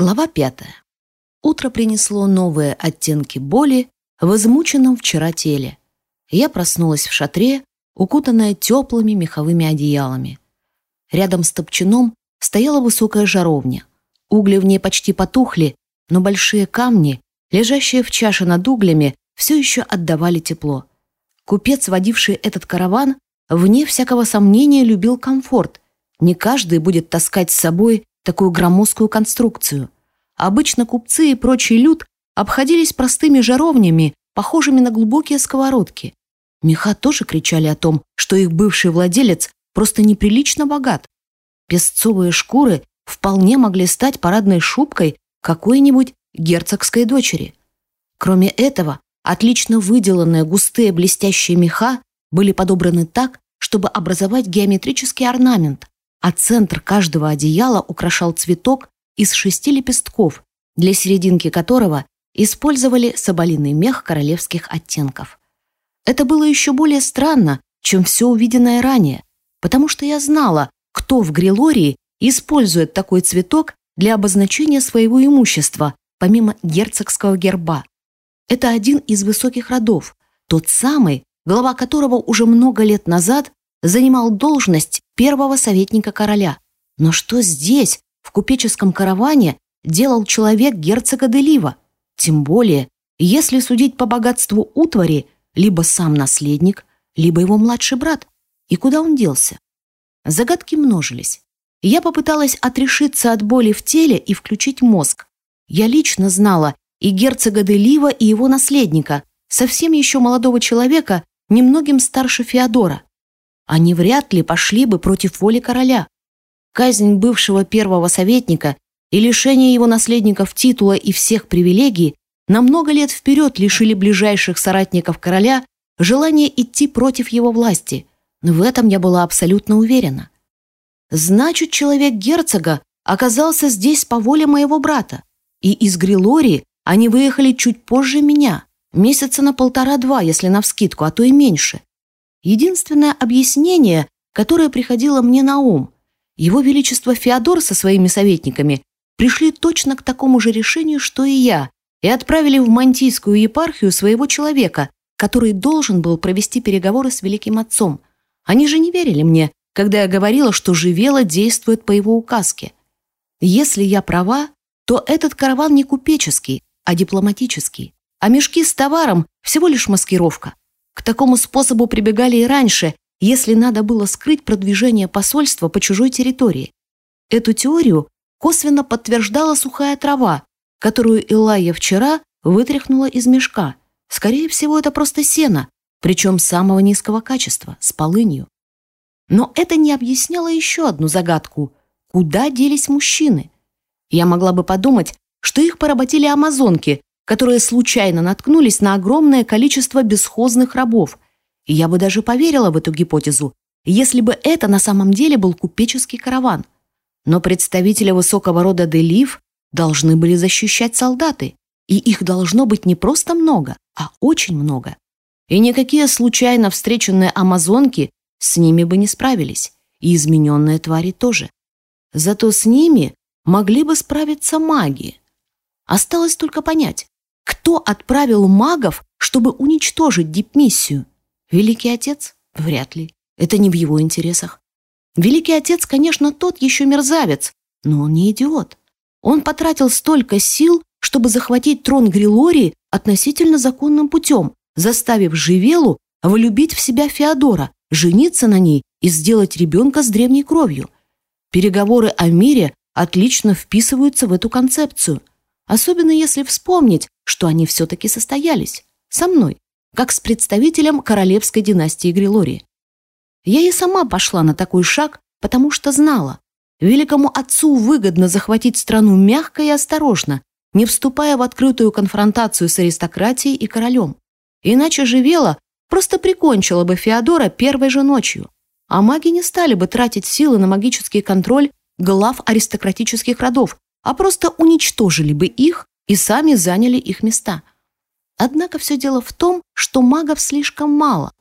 Глава пятая. Утро принесло новые оттенки боли в измученном вчера теле. Я проснулась в шатре, укутанная теплыми меховыми одеялами. Рядом с топчаном стояла высокая жаровня. Угли в ней почти потухли, но большие камни, лежащие в чаше над углями, все еще отдавали тепло. Купец, водивший этот караван, вне всякого сомнения любил комфорт. Не каждый будет таскать с собой такую громоздкую конструкцию. Обычно купцы и прочий люд обходились простыми жаровнями, похожими на глубокие сковородки. Меха тоже кричали о том, что их бывший владелец просто неприлично богат. Песцовые шкуры вполне могли стать парадной шубкой какой-нибудь герцогской дочери. Кроме этого, отлично выделанные густые блестящие меха были подобраны так, чтобы образовать геометрический орнамент, а центр каждого одеяла украшал цветок из шести лепестков, для серединки которого использовали соболиный мех королевских оттенков. Это было еще более странно, чем все увиденное ранее, потому что я знала, кто в Грилории использует такой цветок для обозначения своего имущества, помимо герцогского герба. Это один из высоких родов, тот самый, глава которого уже много лет назад занимал должность первого советника короля. Но что здесь, в купеческом караване, делал человек герцога Делива? Тем более, если судить по богатству утвари, либо сам наследник, либо его младший брат. И куда он делся? Загадки множились. Я попыталась отрешиться от боли в теле и включить мозг. Я лично знала и герцога Делива, и его наследника, совсем еще молодого человека, немногим старше Феодора они вряд ли пошли бы против воли короля. Казнь бывшего первого советника и лишение его наследников титула и всех привилегий на много лет вперед лишили ближайших соратников короля желания идти против его власти. В этом я была абсолютно уверена. Значит, человек герцога оказался здесь по воле моего брата. И из Грилории они выехали чуть позже меня, месяца на полтора-два, если навскидку, а то и меньше. Единственное объяснение, которое приходило мне на ум, его Величество Феодор со своими советниками пришли точно к такому же решению, что и я, и отправили в Мантийскую епархию своего человека, который должен был провести переговоры с Великим Отцом. Они же не верили мне, когда я говорила, что Живела действует по его указке. Если я права, то этот караван не купеческий, а дипломатический, а мешки с товаром всего лишь маскировка. К такому способу прибегали и раньше, если надо было скрыть продвижение посольства по чужой территории. Эту теорию косвенно подтверждала сухая трава, которую Илайя вчера вытряхнула из мешка. Скорее всего, это просто сено, причем самого низкого качества, с полынью. Но это не объясняло еще одну загадку. Куда делись мужчины? Я могла бы подумать, что их поработили амазонки, которые случайно наткнулись на огромное количество бесхозных рабов. И я бы даже поверила в эту гипотезу, если бы это на самом деле был купеческий караван. Но представители высокого рода Делив должны были защищать солдаты, и их должно быть не просто много, а очень много. И никакие случайно встреченные амазонки с ними бы не справились, и измененные твари тоже. Зато с ними могли бы справиться маги. Осталось только понять, кто отправил магов, чтобы уничтожить дипмиссию? Великий Отец? Вряд ли. Это не в его интересах. Великий Отец, конечно, тот еще мерзавец, но он не идиот. Он потратил столько сил, чтобы захватить трон Грилории относительно законным путем, заставив Живелу влюбить в себя Феодора, жениться на ней и сделать ребенка с древней кровью. Переговоры о мире отлично вписываются в эту концепцию. Особенно если вспомнить, что они все-таки состоялись. Со мной, как с представителем королевской династии Грилории. Я и сама пошла на такой шаг, потому что знала, великому отцу выгодно захватить страну мягко и осторожно, не вступая в открытую конфронтацию с аристократией и королем. Иначе Живела просто прикончила бы Феодора первой же ночью, а маги не стали бы тратить силы на магический контроль глав аристократических родов, а просто уничтожили бы их и сами заняли их места. Однако все дело в том, что магов слишком мало.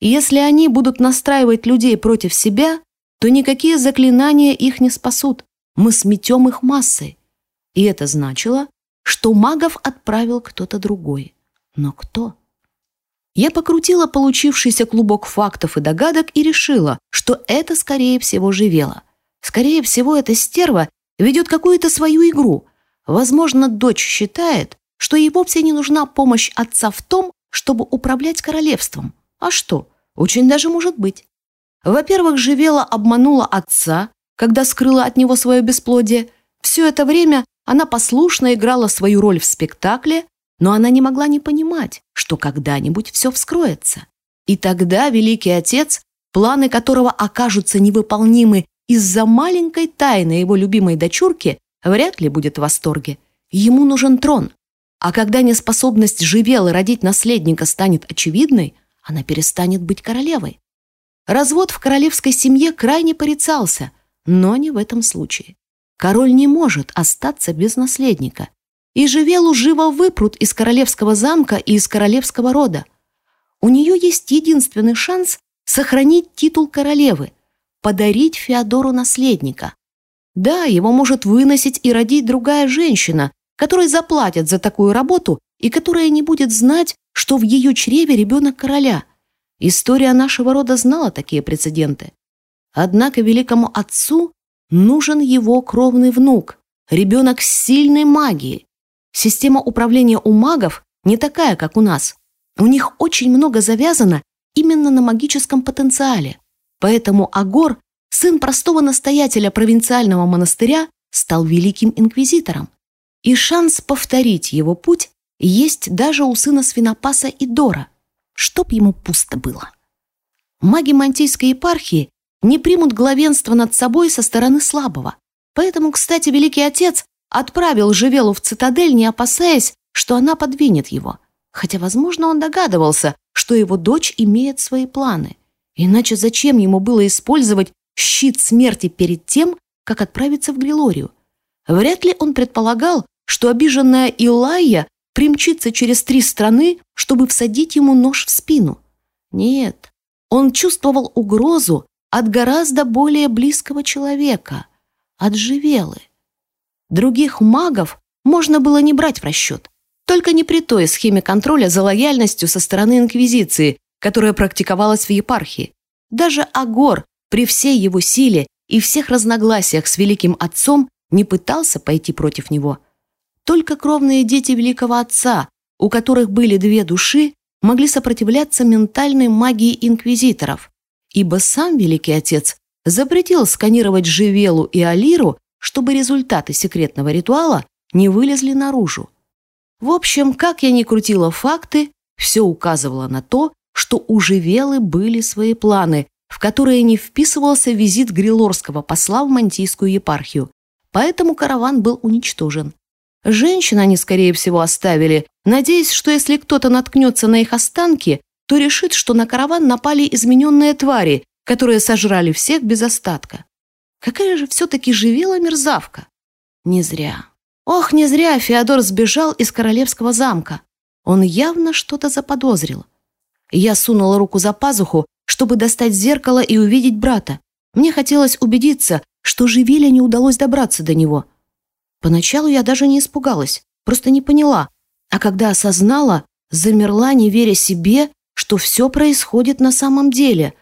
И если они будут настраивать людей против себя, то никакие заклинания их не спасут. Мы сметем их массой. И это значило, что магов отправил кто-то другой. Но кто? Я покрутила получившийся клубок фактов и догадок и решила, что это, скорее всего, живело. Скорее всего, эта стерва ведет какую-то свою игру. Возможно, дочь считает, что ей вовсе не нужна помощь отца в том, чтобы управлять королевством. А что? Очень даже может быть. Во-первых, Живела обманула отца, когда скрыла от него свое бесплодие. Все это время она послушно играла свою роль в спектакле, но она не могла не понимать, что когда-нибудь все вскроется. И тогда Великий Отец, планы которого окажутся невыполнимы из-за маленькой тайны его любимой дочурки, вряд ли будет в восторге. Ему нужен трон. А когда неспособность Живелы родить наследника станет очевидной, она перестанет быть королевой. Развод в королевской семье крайне порицался, но не в этом случае. Король не может остаться без наследника, и Живелу живо выпрут из королевского замка и из королевского рода. У нее есть единственный шанс сохранить титул королевы, подарить Феодору наследника. Да, его может выносить и родить другая женщина, которой заплатят за такую работу и которая не будет знать, что в ее чреве ребенок короля. История нашего рода знала такие прецеденты. Однако великому отцу нужен его кровный внук, ребенок с сильной магией, Система управления у магов не такая, как у нас. У них очень много завязано именно на магическом потенциале. Поэтому Агор, сын простого настоятеля провинциального монастыря, стал великим инквизитором. И шанс повторить его путь есть даже у сына свинопаса Идора, чтоб ему пусто было. Маги Мантийской епархии не примут главенство над собой со стороны слабого. Поэтому, кстати, Великий Отец Отправил Живелу в цитадель, не опасаясь, что она подвинет его. Хотя, возможно, он догадывался, что его дочь имеет свои планы. Иначе зачем ему было использовать щит смерти перед тем, как отправиться в Грилорию? Вряд ли он предполагал, что обиженная Илайя примчится через три страны, чтобы всадить ему нож в спину. Нет, он чувствовал угрозу от гораздо более близкого человека, от Живелы. Других магов можно было не брать в расчет. Только не при той схеме контроля за лояльностью со стороны Инквизиции, которая практиковалась в епархии. Даже Агор, при всей его силе и всех разногласиях с Великим Отцом, не пытался пойти против него. Только кровные дети Великого Отца, у которых были две души, могли сопротивляться ментальной магии инквизиторов, ибо сам Великий Отец запретил сканировать Живелу и Алиру чтобы результаты секретного ритуала не вылезли наружу. В общем, как я ни крутила факты, все указывало на то, что у Живелы были свои планы, в которые не вписывался визит грилорского посла в Мантийскую епархию, поэтому караван был уничтожен. Женщин они, скорее всего, оставили, надеясь, что если кто-то наткнется на их останки, то решит, что на караван напали измененные твари, которые сожрали всех без остатка. Какая же все-таки живела мерзавка? Не зря. Ох, не зря Феодор сбежал из королевского замка. Он явно что-то заподозрил. Я сунула руку за пазуху, чтобы достать зеркало и увидеть брата. Мне хотелось убедиться, что Живеле не удалось добраться до него. Поначалу я даже не испугалась, просто не поняла. А когда осознала, замерла, не веря себе, что все происходит на самом деле.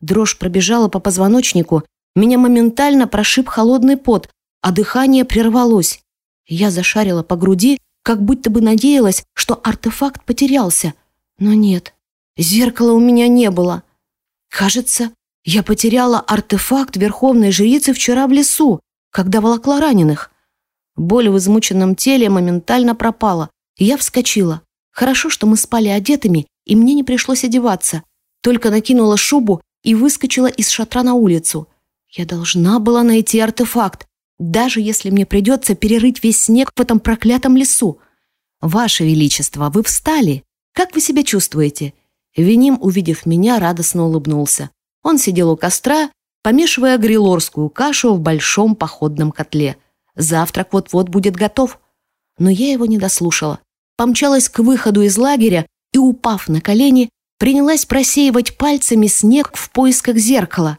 Дрожь пробежала по позвоночнику, меня моментально прошиб холодный пот, а дыхание прервалось. Я зашарила по груди, как будто бы надеялась, что артефакт потерялся. Но нет, зеркала у меня не было. Кажется, я потеряла артефакт Верховной Жрицы вчера в лесу, когда волокла раненых. Боль в измученном теле моментально пропала, я вскочила. Хорошо, что мы спали одетыми, и мне не пришлось одеваться. Только накинула шубу и выскочила из шатра на улицу. Я должна была найти артефакт, даже если мне придется перерыть весь снег в этом проклятом лесу. Ваше Величество, вы встали. Как вы себя чувствуете? Виним, увидев меня, радостно улыбнулся. Он сидел у костра, помешивая грилорскую кашу в большом походном котле. Завтрак вот-вот будет готов. Но я его не дослушала. Помчалась к выходу из лагеря и, упав на колени, принялась просеивать пальцами снег в поисках зеркала.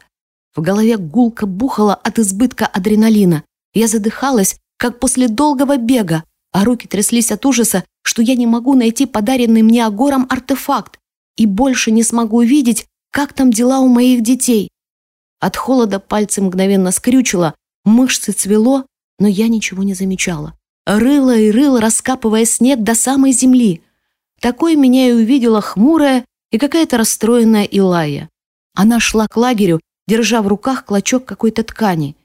В голове гулко бухало от избытка адреналина. Я задыхалась, как после долгого бега, а руки тряслись от ужаса, что я не могу найти подаренный мне Агором артефакт и больше не смогу видеть, как там дела у моих детей. От холода пальцы мгновенно скрючило, мышцы цвело, но я ничего не замечала. Рыла и рыла, раскапывая снег до самой земли. Такой меня и увидела хмурая и какая-то расстроенная Илая. Она шла к лагерю, держа в руках клочок какой-то ткани.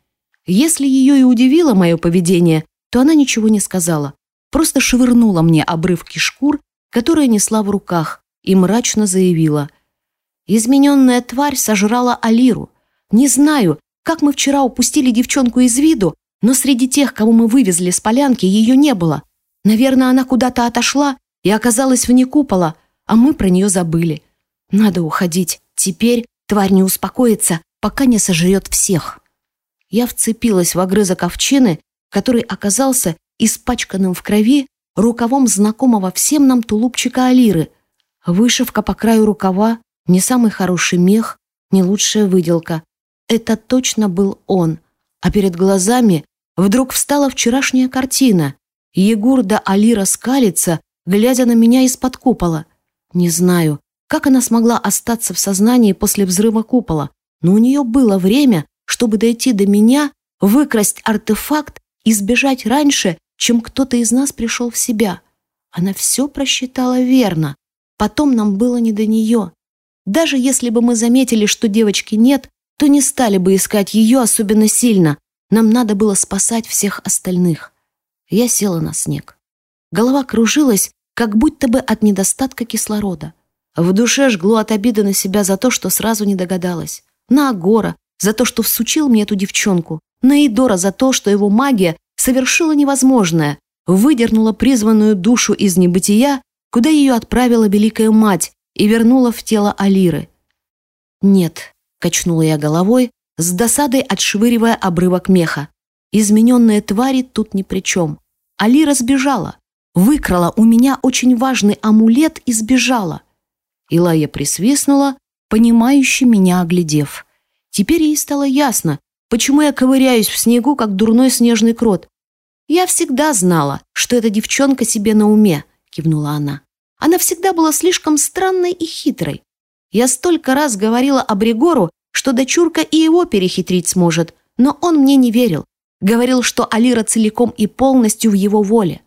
Если ее и удивило мое поведение, то она ничего не сказала, просто швырнула мне обрывки шкур, которые несла в руках, и мрачно заявила. «Измененная тварь сожрала Алиру. Не знаю, как мы вчера упустили девчонку из виду, но среди тех, кого мы вывезли с полянки, ее не было. Наверное, она куда-то отошла и оказалась вне купола, а мы про нее забыли. Надо уходить. Теперь тварь не успокоится, пока не сожрет всех». Я вцепилась в огрызок овчины, который оказался испачканным в крови рукавом знакомого всем нам тулупчика Алиры. Вышивка по краю рукава, не самый хороший мех, не лучшая выделка. Это точно был он. А перед глазами вдруг встала вчерашняя картина. Егор да Алира скалится, глядя на меня из-под купола. Не знаю, как она смогла остаться в сознании после взрыва купола, но у нее было время, чтобы дойти до меня, выкрасть артефакт и сбежать раньше, чем кто-то из нас пришел в себя. Она все просчитала верно. Потом нам было не до нее. Даже если бы мы заметили, что девочки нет, то не стали бы искать ее особенно сильно. Нам надо было спасать всех остальных. Я села на снег. Голова кружилась, как будто бы от недостатка кислорода. В душе жгло от обиды на себя за то, что сразу не догадалась. На Агора, за то, что всучил мне эту девчонку, на Идора за то, что его магия совершила невозможное, выдернула призванную душу из небытия, куда ее отправила Великая Мать и вернула в тело Алиры. «Нет», — качнула я головой, с досадой отшвыривая обрывок меха. «Измененные твари тут ни при чем. Алира сбежала, выкрала у меня очень важный амулет и сбежала». Илая присвистнула, понимающе меня оглядев. Теперь ей стало ясно, почему я ковыряюсь в снегу, как дурной снежный крот. «Я всегда знала, что эта девчонка себе на уме», — кивнула она. «Она всегда была слишком странной и хитрой. Я столько раз говорила об Ригору, что дочурка и его перехитрить сможет, но он мне не верил. Говорил, что Алира целиком и полностью в его воле.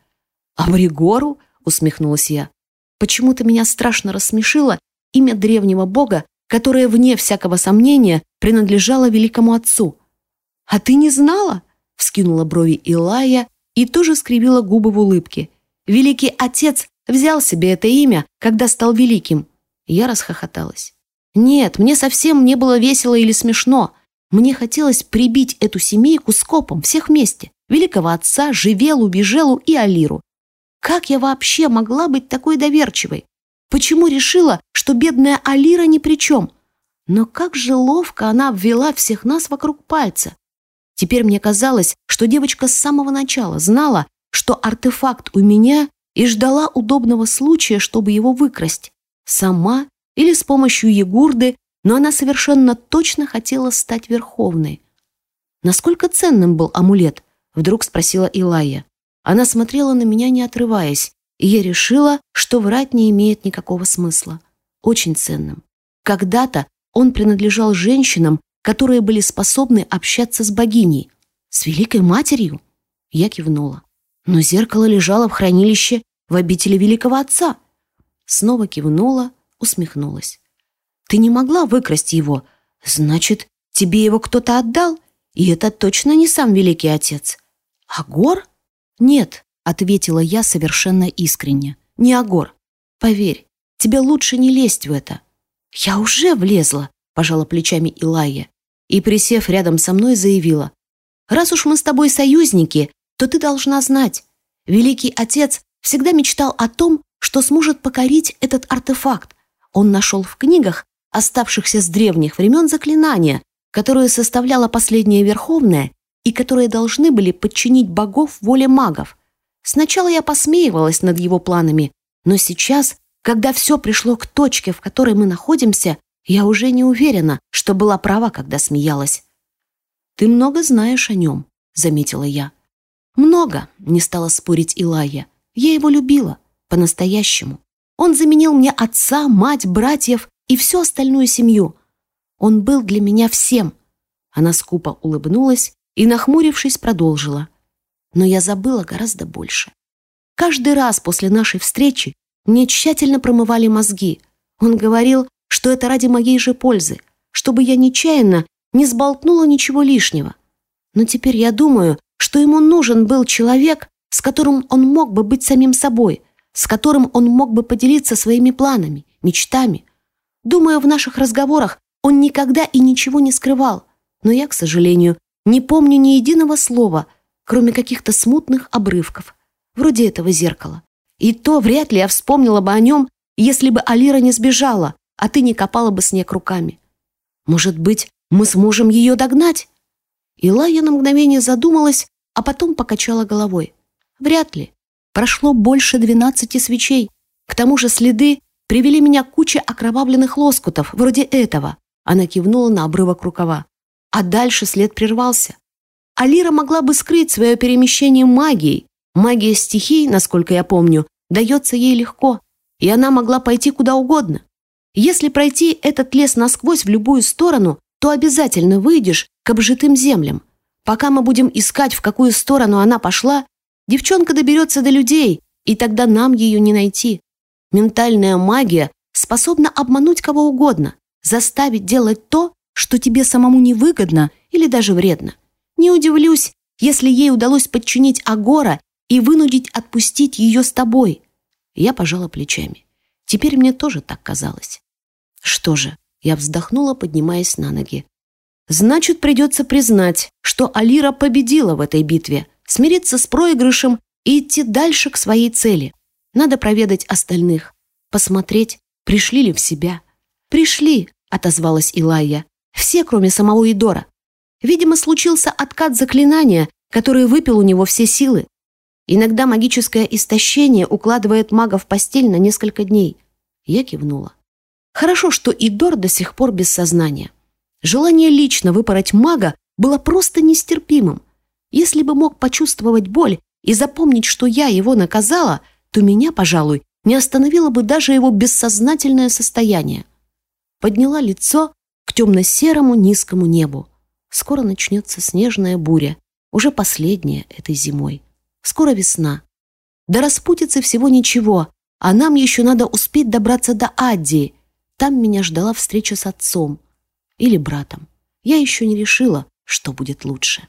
«А Ригору?» — усмехнулась я. Почему-то меня страшно рассмешило имя древнего бога, которое, вне всякого сомнения, принадлежало великому отцу. «А ты не знала?» — вскинула брови Илая и тоже скривила губы в улыбке. «Великий отец взял себе это имя, когда стал великим». Я расхохоталась. «Нет, мне совсем не было весело или смешно. Мне хотелось прибить эту семейку скопом, всех вместе. Великого отца, Живелу, Бежелу и Алиру. Как я вообще могла быть такой доверчивой? Почему решила, что бедная Алира ни при чем? Но как же ловко она обвела всех нас вокруг пальца. Теперь мне казалось, что девочка с самого начала знала, что артефакт у меня и ждала удобного случая, чтобы его выкрасть. Сама или с помощью Егурды, но она совершенно точно хотела стать Верховной. «Насколько ценным был амулет?» — вдруг спросила Илая. Она смотрела на меня, не отрываясь, и я решила, что врать не имеет никакого смысла. Очень ценным. Когда-то он принадлежал женщинам, которые были способны общаться с богиней. С Великой Матерью? Я кивнула. Но зеркало лежало в хранилище в обители Великого Отца. Снова кивнула, усмехнулась. Ты не могла выкрасть его. Значит, тебе его кто-то отдал? И это точно не сам Великий Отец. А Гор? Нет, ответила я совершенно искренне. Не Агор. Поверь, тебе лучше не лезть в это. Я уже влезла, пожала плечами Илая и, присев рядом со мной, заявила. Раз уж мы с тобой союзники, то ты должна знать. Великий Отец всегда мечтал о том, что сможет покорить этот артефакт. Он нашел в книгах, оставшихся с древних времен, заклинания, которые составляла последняя Верховная и которые должны были подчинить богов воле магов. Сначала я посмеивалась над его планами, но сейчас, когда все пришло к точке, в которой мы находимся, я уже не уверена, что была права, когда смеялась. «Ты много знаешь о нем», — заметила я. Много, не стала спорить Илая. Я его любила, по-настоящему. Он заменил мне отца, мать, братьев и всю остальную семью. Он был для меня всем. Она скупо улыбнулась и, нахмурившись, продолжила. Но я забыла гораздо больше. Каждый раз после нашей встречи мне тщательно промывали мозги. Он говорил, что это ради моей же пользы, чтобы я нечаянно не сболтнула ничего лишнего. Но теперь я думаю, что ему нужен был человек, с которым он мог бы быть самим собой, с которым он мог бы поделиться своими планами, мечтами. Думаю, в наших разговорах он никогда и ничего не скрывал, но я, к сожалению, не помню ни единого слова, кроме каких-то смутных обрывков, вроде этого зеркала. И то вряд ли я вспомнила бы о нем, если бы Алира не сбежала, а ты не копала бы снег руками. Может быть, мы сможем ее догнать?» Илая на мгновение задумалась, а потом покачала головой. «Вряд ли. Прошло больше двенадцати свечей. К тому же следы привели меня к куче окровавленных лоскутов, вроде этого». Она кивнула на обрывок рукава. А дальше след прервался. Алира могла бы скрыть свое перемещение магией. Магия стихий, насколько я помню, дается ей легко, и она могла пойти куда угодно. Если пройти этот лес насквозь в любую сторону, то обязательно выйдешь к обжитым землям. Пока мы будем искать, в какую сторону она пошла, девчонка доберется до людей, и тогда нам ее не найти. Ментальная магия способна обмануть кого угодно, заставить делать то, что тебе самому невыгодно или даже вредно. Не удивлюсь, если ей удалось подчинить Агора и вынудить отпустить ее с тобой. Я пожала плечами. Теперь мне тоже так казалось. Что же, я вздохнула, поднимаясь на ноги. Значит, придется признать, что Алира победила в этой битве, смириться с проигрышем и идти дальше к своей цели. Надо проведать остальных, посмотреть, пришли ли в себя. «Пришли», — отозвалась Илайя. «Все, кроме самого Идора. Видимо, случился откат заклинания, который выпил у него все силы. Иногда магическое истощение укладывает мага в постель на несколько дней». Я кивнула. Хорошо, что Идор до сих пор без сознания. Желание лично выпороть мага было просто нестерпимым. Если бы мог почувствовать боль и запомнить, что я его наказала, то меня, пожалуй, не остановило бы даже его бессознательное состояние. Подняла лицо к темно-серому низкому небу. Скоро начнется снежная буря, уже последняя этой зимой. Скоро весна. До распутицы всего ничего, а нам еще надо успеть добраться до Аддии, там меня ждала встреча с отцом или братом. Я еще не решила, что будет лучше.